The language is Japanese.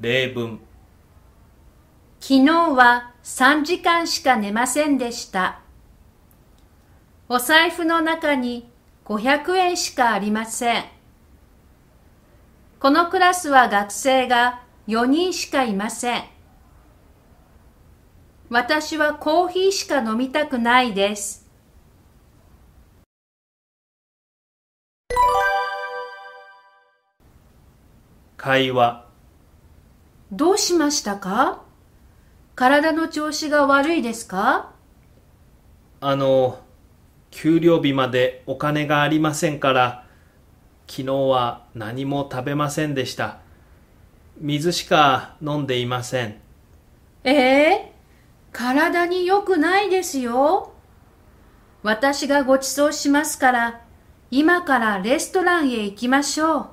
例文昨日は3時間しか寝ませんでした。お財布の中に500円しかありません。このクラスは学生が4人しかいません。私はコーヒーしか飲みたくないです。会話どうしましたか？体の調子が悪いですか？あの給料日までお金がありませんから昨日は何も食べませんでした。水しか飲んでいません。ええ？体に良くないですよ。私がご馳走しますから、今からレストランへ行きましょう。